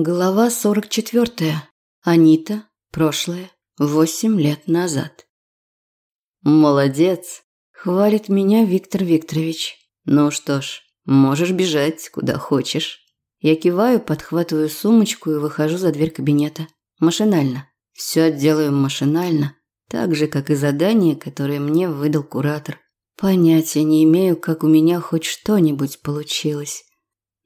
Глава 44. Анита. Прошлое. Восемь лет назад. «Молодец!» – хвалит меня Виктор Викторович. «Ну что ж, можешь бежать, куда хочешь». Я киваю, подхватываю сумочку и выхожу за дверь кабинета. Машинально. Все делаю машинально, так же, как и задание, которое мне выдал куратор. Понятия не имею, как у меня хоть что-нибудь получилось.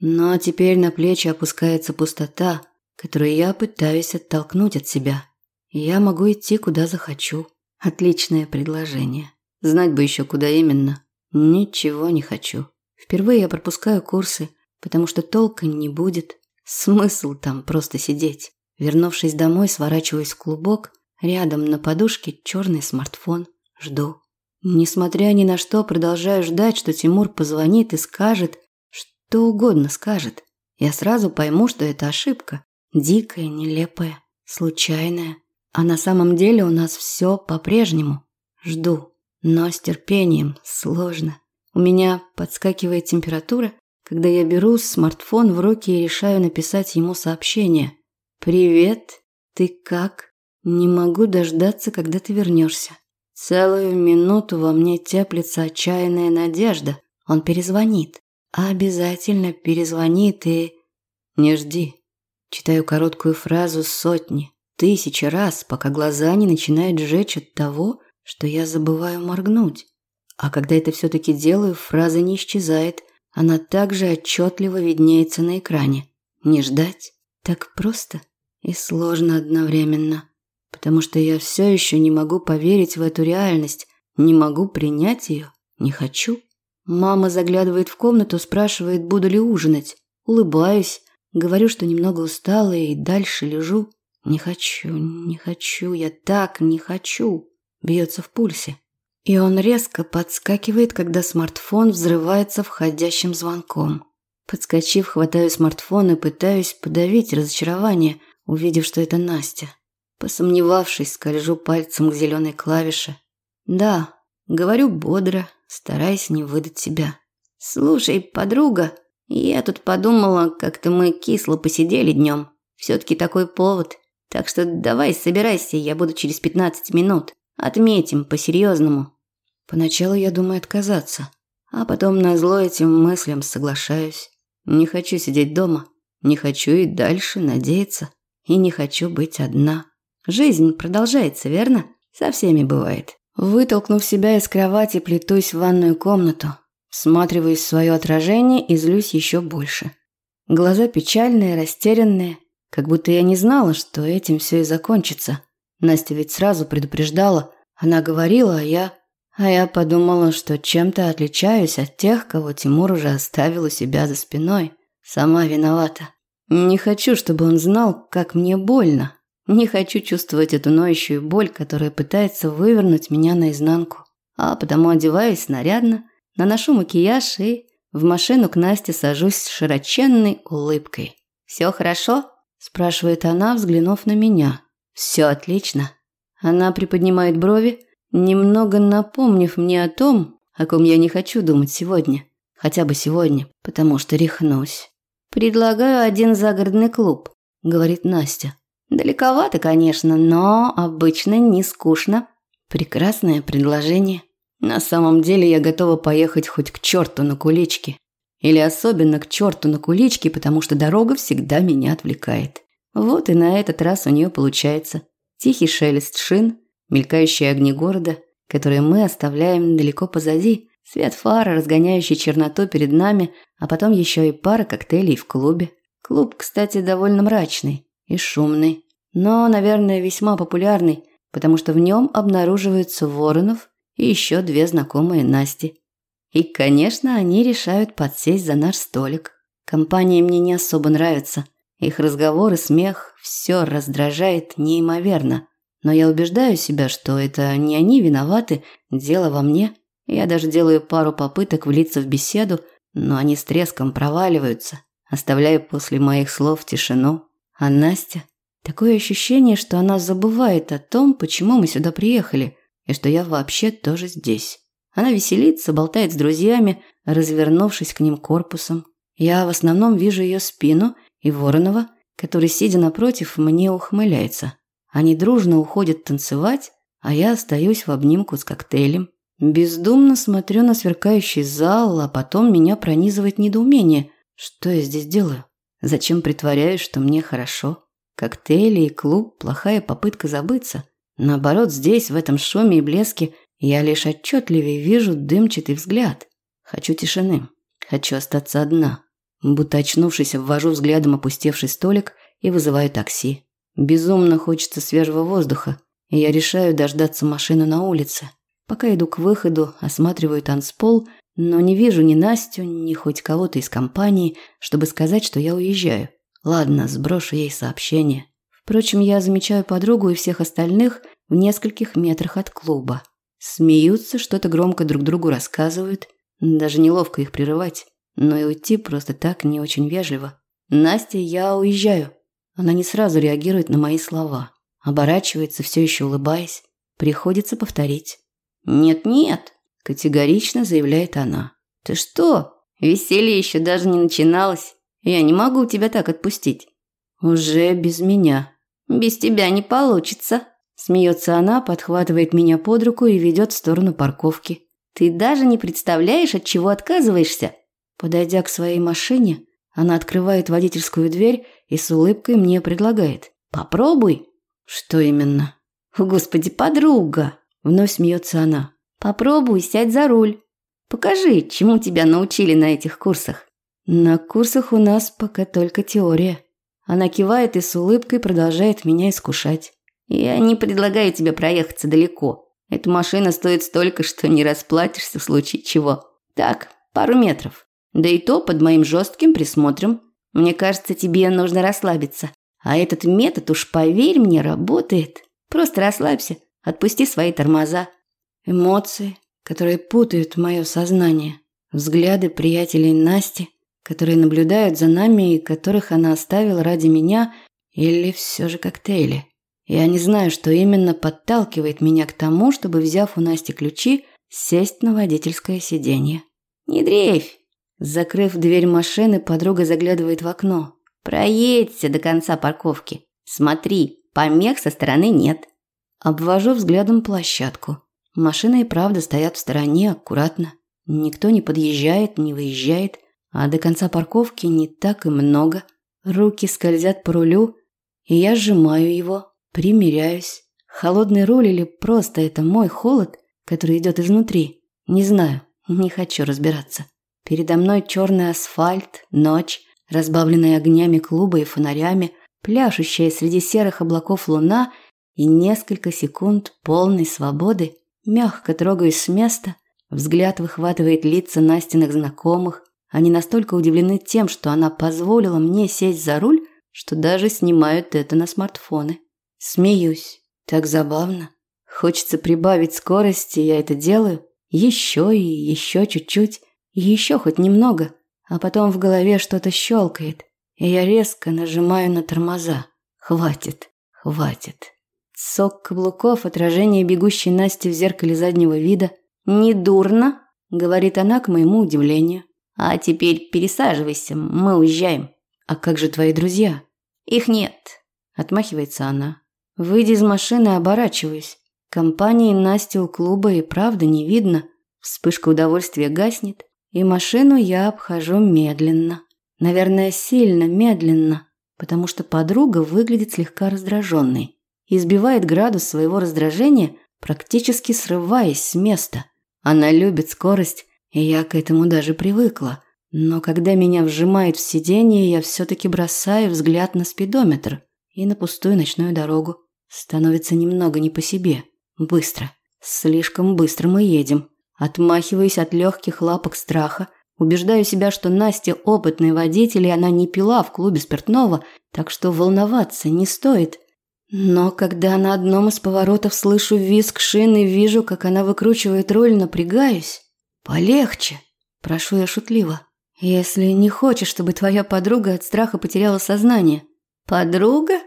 Но теперь на плечи опускается пустота, которую я пытаюсь оттолкнуть от себя. Я могу идти куда захочу. Отличное предложение. Знать бы еще куда именно. Ничего не хочу. Впервые я пропускаю курсы, потому что толка не будет. Смысл там просто сидеть. Вернувшись домой, сворачиваюсь в клубок. Рядом на подушке черный смартфон. Жду. Несмотря ни на что, продолжаю ждать, что Тимур позвонит и скажет, что угодно скажет. Я сразу пойму, что это ошибка. Дикая, нелепая, случайная. А на самом деле у нас все по-прежнему. Жду. Но с терпением сложно. У меня подскакивает температура, когда я беру смартфон в руки и решаю написать ему сообщение. «Привет, ты как? Не могу дождаться, когда ты вернешься». Целую минуту во мне теплится отчаянная надежда. Он перезвонит. Обязательно перезвонит и... Не жди. Читаю короткую фразу сотни, тысячи раз, пока глаза не начинают жечь от того, что я забываю моргнуть. А когда это все-таки делаю, фраза не исчезает, она также отчетливо виднеется на экране. Не ждать так просто и сложно одновременно, потому что я все еще не могу поверить в эту реальность, не могу принять ее, не хочу. Мама заглядывает в комнату, спрашивает, буду ли ужинать. Улыбаюсь, говорю, что немного устала и дальше лежу. Не хочу, не хочу, я так не хочу. Бьется в пульсе. И он резко подскакивает, когда смартфон взрывается входящим звонком. Подскочив, хватаю смартфон и пытаюсь подавить разочарование, увидев, что это Настя. Посомневавшись, скольжу пальцем к зеленой клавише. Да, говорю бодро, стараясь не выдать себя. «Слушай, подруга, я тут подумала, как-то мы кисло посидели днем. Все-таки такой повод. Так что давай собирайся, я буду через 15 минут. Отметим по-серьезному». Поначалу я думаю отказаться, а потом на зло этим мыслям соглашаюсь. Не хочу сидеть дома, не хочу и дальше надеяться, и не хочу быть одна. Жизнь продолжается, верно? Со всеми бывает. Вытолкнув себя из кровати, плетусь в ванную комнату. Всматриваюсь в свое отражение и злюсь еще больше. Глаза печальные, растерянные, как будто я не знала, что этим все и закончится. Настя ведь сразу предупреждала. Она говорила, а я... А я подумала, что чем-то отличаюсь от тех, кого Тимур уже оставил у себя за спиной. Сама виновата. Не хочу, чтобы он знал, как мне больно. Не хочу чувствовать эту ноющую боль, которая пытается вывернуть меня наизнанку. А потому одеваюсь нарядно, наношу макияж и в машину к Насте сажусь с широченной улыбкой. «Все хорошо?» – спрашивает она, взглянув на меня. «Все отлично». Она приподнимает брови, немного напомнив мне о том, о ком я не хочу думать сегодня. Хотя бы сегодня, потому что рехнусь. «Предлагаю один загородный клуб», – говорит Настя. Далековато, конечно, но обычно не скучно. Прекрасное предложение. На самом деле я готова поехать хоть к черту на куличке. Или особенно к черту на куличке, потому что дорога всегда меня отвлекает. Вот и на этот раз у нее получается. Тихий шелест шин, мелькающие огни города, которые мы оставляем далеко позади, свет фара, разгоняющий черноту перед нами, а потом еще и пара коктейлей в клубе. Клуб, кстати, довольно мрачный и шумный, но, наверное, весьма популярный, потому что в нем обнаруживаются Воронов и еще две знакомые Насти. И, конечно, они решают подсесть за наш столик. Компания мне не особо нравится. Их разговоры, смех – все раздражает неимоверно. Но я убеждаю себя, что это не они виноваты, дело во мне. Я даже делаю пару попыток влиться в беседу, но они с треском проваливаются, оставляя после моих слов тишину. А Настя? Такое ощущение, что она забывает о том, почему мы сюда приехали, и что я вообще тоже здесь. Она веселится, болтает с друзьями, развернувшись к ним корпусом. Я в основном вижу ее спину и Воронова, который, сидя напротив, мне ухмыляется. Они дружно уходят танцевать, а я остаюсь в обнимку с коктейлем. Бездумно смотрю на сверкающий зал, а потом меня пронизывает недоумение. Что я здесь делаю? Зачем притворяюсь, что мне хорошо? Коктейли и клуб – плохая попытка забыться. Наоборот, здесь, в этом шуме и блеске, я лишь отчетливее вижу дымчатый взгляд. Хочу тишины. Хочу остаться одна. Будто очнувшись, ввожу взглядом опустевший столик и вызываю такси. Безумно хочется свежего воздуха, и я решаю дождаться машину на улице. Пока иду к выходу, осматриваю танцпол, но не вижу ни Настю, ни хоть кого-то из компании, чтобы сказать, что я уезжаю. Ладно, сброшу ей сообщение. Впрочем, я замечаю подругу и всех остальных в нескольких метрах от клуба. Смеются, что-то громко друг другу рассказывают. Даже неловко их прерывать. Но и уйти просто так не очень вежливо. «Настя, я уезжаю». Она не сразу реагирует на мои слова. Оборачивается, все еще улыбаясь. Приходится повторить. «Нет-нет», – категорично заявляет она. «Ты что? Веселье еще даже не начиналось. Я не могу тебя так отпустить». «Уже без меня». «Без тебя не получится», – смеется она, подхватывает меня под руку и ведет в сторону парковки. «Ты даже не представляешь, от чего отказываешься». Подойдя к своей машине, она открывает водительскую дверь и с улыбкой мне предлагает. «Попробуй». «Что именно?» «Господи, подруга!» Вновь смеется она. «Попробуй сядь за руль. Покажи, чему тебя научили на этих курсах». «На курсах у нас пока только теория». Она кивает и с улыбкой продолжает меня искушать. «Я не предлагаю тебе проехаться далеко. Эта машина стоит столько, что не расплатишься в случае чего. Так, пару метров. Да и то под моим жестким присмотром. Мне кажется, тебе нужно расслабиться. А этот метод, уж поверь мне, работает. Просто расслабься, отпусти свои тормоза. Эмоции, которые путают мое сознание. Взгляды приятелей Насти, которые наблюдают за нами и которых она оставила ради меня, или все же коктейли. Я не знаю, что именно подталкивает меня к тому, чтобы, взяв у Насти ключи, сесть на водительское сиденье. «Не дрейфь!» Закрыв дверь машины, подруга заглядывает в окно. Проедься до конца парковки. Смотри, помех со стороны нет. Обвожу взглядом площадку. Машины и правда стоят в стороне аккуратно. Никто не подъезжает, не выезжает, а до конца парковки не так и много. Руки скользят по рулю, и я сжимаю его, примиряюсь. Холодный руль или просто это мой холод, который идет изнутри? Не знаю, не хочу разбираться. Передо мной черный асфальт, ночь, разбавленная огнями клуба и фонарями, пляшущая среди серых облаков луна и несколько секунд полной свободы, мягко трогаюсь с места, взгляд выхватывает лица Настиных знакомых. Они настолько удивлены тем, что она позволила мне сесть за руль, что даже снимают это на смартфоны. Смеюсь. Так забавно. Хочется прибавить скорости, я это делаю. Еще и еще чуть-чуть. Еще хоть немного, а потом в голове что-то щелкает, и я резко нажимаю на тормоза. Хватит, хватит. Сок каблуков, отражение бегущей Насти в зеркале заднего вида. «Не дурно», — говорит она к моему удивлению. «А теперь пересаживайся, мы уезжаем». «А как же твои друзья?» «Их нет», — отмахивается она. Выйдя из машины, оборачиваюсь. Компании Насти у клуба и правда не видно. Вспышка удовольствия гаснет и машину я обхожу медленно. Наверное, сильно медленно, потому что подруга выглядит слегка раздраженной. Избивает градус своего раздражения, практически срываясь с места. Она любит скорость, и я к этому даже привыкла. Но когда меня вжимает в сиденье, я все-таки бросаю взгляд на спидометр и на пустую ночную дорогу. Становится немного не по себе. Быстро. Слишком быстро мы едем. Отмахиваюсь от легких лапок страха, убеждаю себя, что Настя опытный водитель, и она не пила в клубе спиртного, так что волноваться не стоит. Но когда на одном из поворотов слышу визг шины, вижу, как она выкручивает руль, напрягаюсь. Полегче, прошу я шутливо. Если не хочешь, чтобы твоя подруга от страха потеряла сознание. Подруга?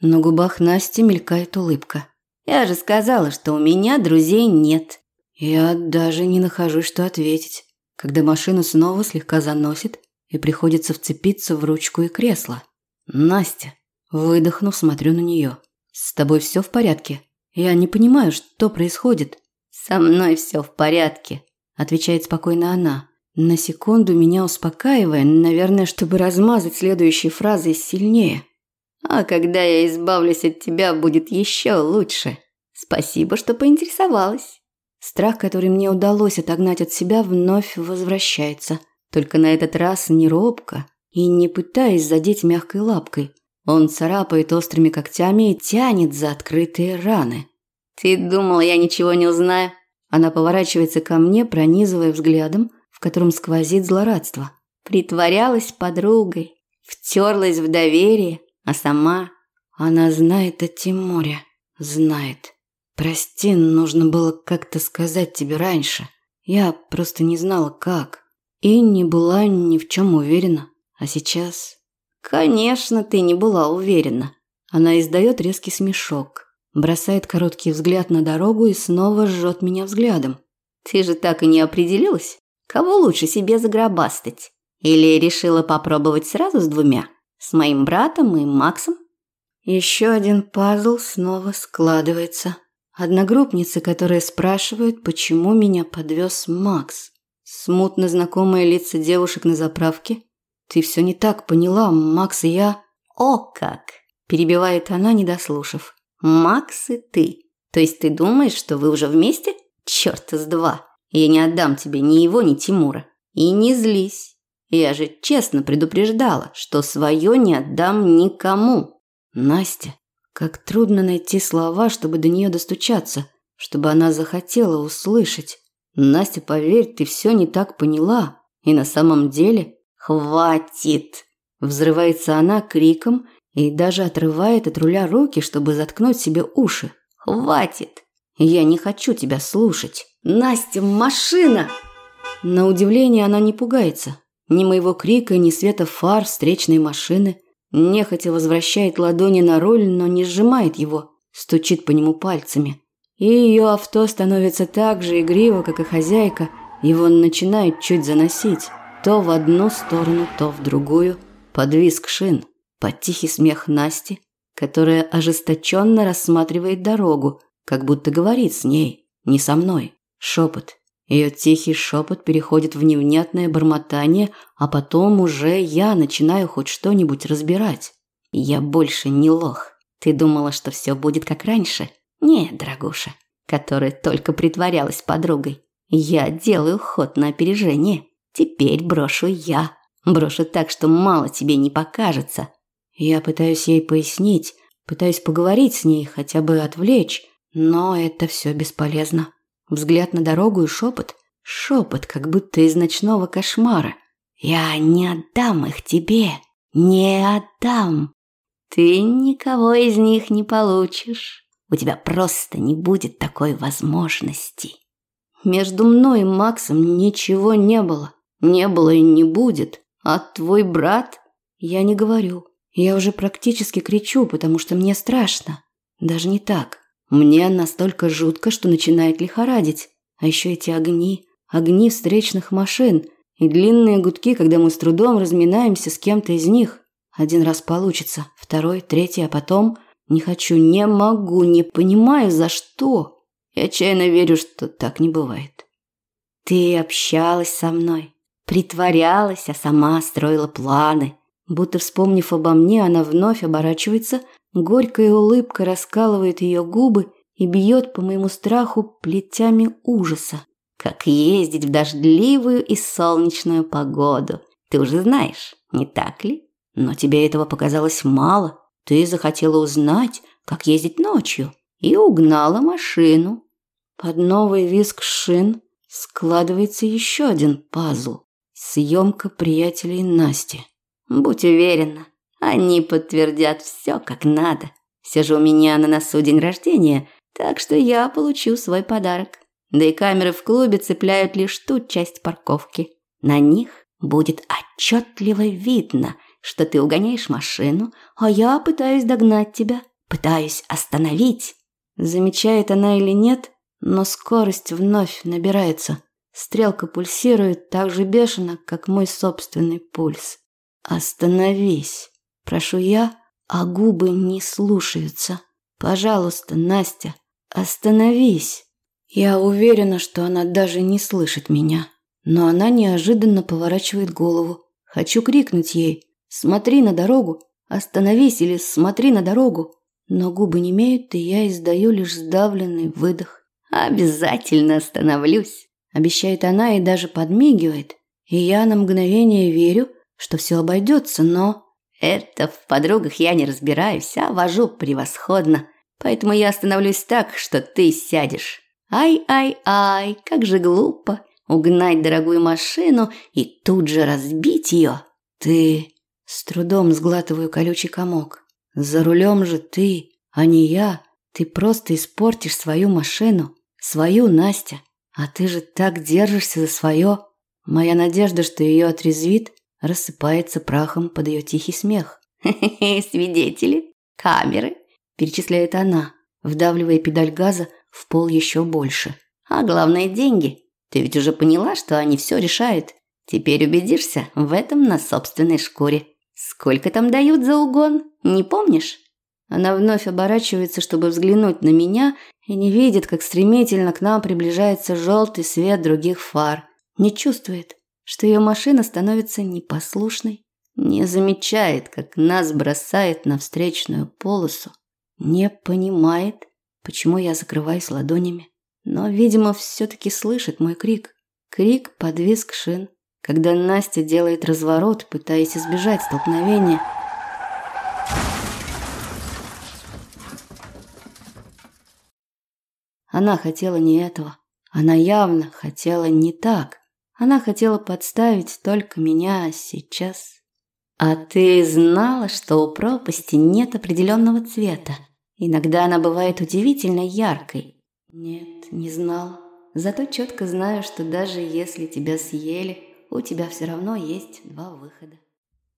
На губах Насти мелькает улыбка. Я же сказала, что у меня друзей нет. Я даже не нахожу, что ответить, когда машину снова слегка заносит и приходится вцепиться в ручку и кресло. Настя, выдохнув, смотрю на нее. С тобой все в порядке? Я не понимаю, что происходит. Со мной все в порядке, отвечает спокойно она. На секунду меня успокаивая, наверное, чтобы размазать следующей фразой сильнее. А когда я избавлюсь от тебя, будет еще лучше. Спасибо, что поинтересовалась. Страх, который мне удалось отогнать от себя, вновь возвращается. Только на этот раз не робко и не пытаясь задеть мягкой лапкой. Он царапает острыми когтями и тянет за открытые раны. «Ты думал, я ничего не узнаю?» Она поворачивается ко мне, пронизывая взглядом, в котором сквозит злорадство. Притворялась подругой, втерлась в доверие, а сама... Она знает о Тимуре, знает. Прости, нужно было как-то сказать тебе раньше. Я просто не знала, как. И не была ни в чем уверена. А сейчас... Конечно, ты не была уверена. Она издает резкий смешок, бросает короткий взгляд на дорогу и снова жжет меня взглядом. Ты же так и не определилась, кого лучше себе загробастать? Или решила попробовать сразу с двумя? С моим братом и Максом? Еще один пазл снова складывается. Одногруппницы, которые спрашивают, почему меня подвез Макс. Смутно знакомые лица девушек на заправке. Ты все не так поняла, Макс и я... О как! Перебивает она, не дослушав. Макс и ты. То есть ты думаешь, что вы уже вместе? Черт с два. Я не отдам тебе ни его, ни Тимура. И не злись. Я же честно предупреждала, что свое не отдам никому. Настя, как трудно найти слова, чтобы до нее достучаться, чтобы она захотела услышать. Настя, поверь, ты все не так поняла. И на самом деле... Хватит! Взрывается она криком и даже отрывает от руля руки, чтобы заткнуть себе уши. Хватит! Я не хочу тебя слушать. Настя, машина! На удивление она не пугается. Ни моего крика, ни света фар встречной машины. Нехотя возвращает ладони на руль, но не сжимает его, стучит по нему пальцами. И ее авто становится так же игриво, как и хозяйка, его начинает чуть заносить. То в одну сторону, то в другую. Под визг шин, под тихий смех Насти, которая ожесточенно рассматривает дорогу, как будто говорит с ней, не со мной. Шепот, ее тихий шепот переходит в невнятное бормотание, а потом уже я начинаю хоть что-нибудь разбирать. Я больше не лох. Ты думала, что все будет как раньше? Нет, дорогуша, которая только притворялась подругой. Я делаю ход на опережение. Теперь брошу я. Брошу так, что мало тебе не покажется. Я пытаюсь ей пояснить, пытаюсь поговорить с ней, хотя бы отвлечь, но это все бесполезно. Взгляд на дорогу и шепот. Шепот, как будто из ночного кошмара. «Я не отдам их тебе! Не отдам! Ты никого из них не получишь. У тебя просто не будет такой возможности». Между мной и Максом ничего не было. Не было и не будет. А твой брат? Я не говорю. Я уже практически кричу, потому что мне страшно. Даже не так. Мне настолько жутко, что начинает лихорадить. А еще эти огни, огни встречных машин и длинные гудки, когда мы с трудом разминаемся с кем-то из них. Один раз получится, второй, третий, а потом не хочу, не могу, не понимаю за что. И отчаянно верю, что так не бывает. Ты общалась со мной, притворялась, а сама строила планы. Будто вспомнив обо мне, она вновь оборачивается Горькая улыбка раскалывает ее губы и бьет по моему страху плетями ужаса. Как ездить в дождливую и солнечную погоду. Ты уже знаешь, не так ли? Но тебе этого показалось мало. Ты захотела узнать, как ездить ночью, и угнала машину. Под новый визг шин складывается еще один пазл. Съемка приятелей Насти. Будь уверена, они подтвердят все как надо. Все же у меня на носу день рождения, так что я получу свой подарок. Да и камеры в клубе цепляют лишь ту часть парковки. На них будет отчетливо видно, что ты угоняешь машину, а я пытаюсь догнать тебя, пытаюсь остановить. Замечает она или нет, но скорость вновь набирается. Стрелка пульсирует так же бешено, как мой собственный пульс. Остановись. Прошу я, а губы не слушаются. Пожалуйста, Настя, остановись. Я уверена, что она даже не слышит меня. Но она неожиданно поворачивает голову. Хочу крикнуть ей «Смотри на дорогу! Остановись или смотри на дорогу!» Но губы не имеют, и я издаю лишь сдавленный выдох. «Обязательно остановлюсь!» Обещает она и даже подмигивает. И я на мгновение верю, что все обойдется, но... Это в подругах я не разбираюсь, а вожу превосходно. Поэтому я остановлюсь так, что ты сядешь. Ай-ай-ай, как же глупо угнать дорогую машину и тут же разбить ее. Ты... С трудом сглатываю колючий комок. За рулем же ты, а не я. Ты просто испортишь свою машину. Свою, Настя. А ты же так держишься за свое. Моя надежда, что ее отрезвит, рассыпается прахом под ее тихий смех. «Хе-хе, свидетели, камеры», – перечисляет она, вдавливая педаль газа в пол еще больше. «А главное – деньги. Ты ведь уже поняла, что они все решают. Теперь убедишься в этом на собственной шкуре. Сколько там дают за угон, не помнишь?» Она вновь оборачивается, чтобы взглянуть на меня, и не видит, как стремительно к нам приближается желтый свет других фар. Не чувствует, что ее машина становится непослушной, не замечает, как нас бросает на встречную полосу, не понимает, почему я закрываюсь ладонями. Но, видимо, все-таки слышит мой крик. Крик под визг шин, когда Настя делает разворот, пытаясь избежать столкновения – Она хотела не этого. Она явно хотела не так. Она хотела подставить только меня сейчас. А ты знала, что у пропасти нет определенного цвета? Иногда она бывает удивительно яркой. Нет, не знал. Зато четко знаю, что даже если тебя съели, у тебя все равно есть два выхода.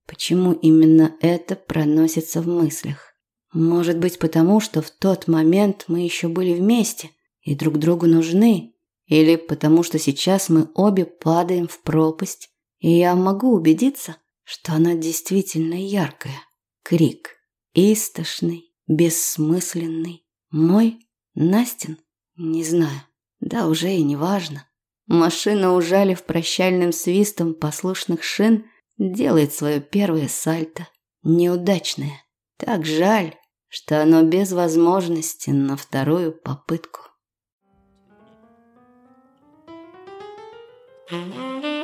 Почему именно это проносится в мыслях? Может быть, потому что в тот момент мы еще были вместе, и друг другу нужны, или потому что сейчас мы обе падаем в пропасть, и я могу убедиться, что она действительно яркая. Крик. Истошный, бессмысленный. Мой? Настин? Не знаю. Да уже и не важно. Машина, ужалив прощальным свистом послушных шин, делает свое первое сальто. Неудачное. Так жаль, что оно без возможности на вторую попытку. Mm-hmm.